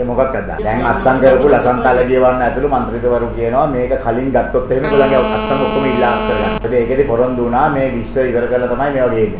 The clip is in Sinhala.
ඒ මොකක්ද? දැන් අස්සම් කරපු ලසන්තල කියවන්න ඇතුළු മന്ത്രിතුවරු කියනවා මේක කලින් ගත්තොත් එහෙම ඒගොල්ලන්ගේ අස්සම් ඔක්කොම ඉල්ලා අස් කරගන්න. ඒකෙදි පොරොන්දු වුණා මේ විශ්ව ඉවර කරලා තමයි මේවා ගේන්නේ.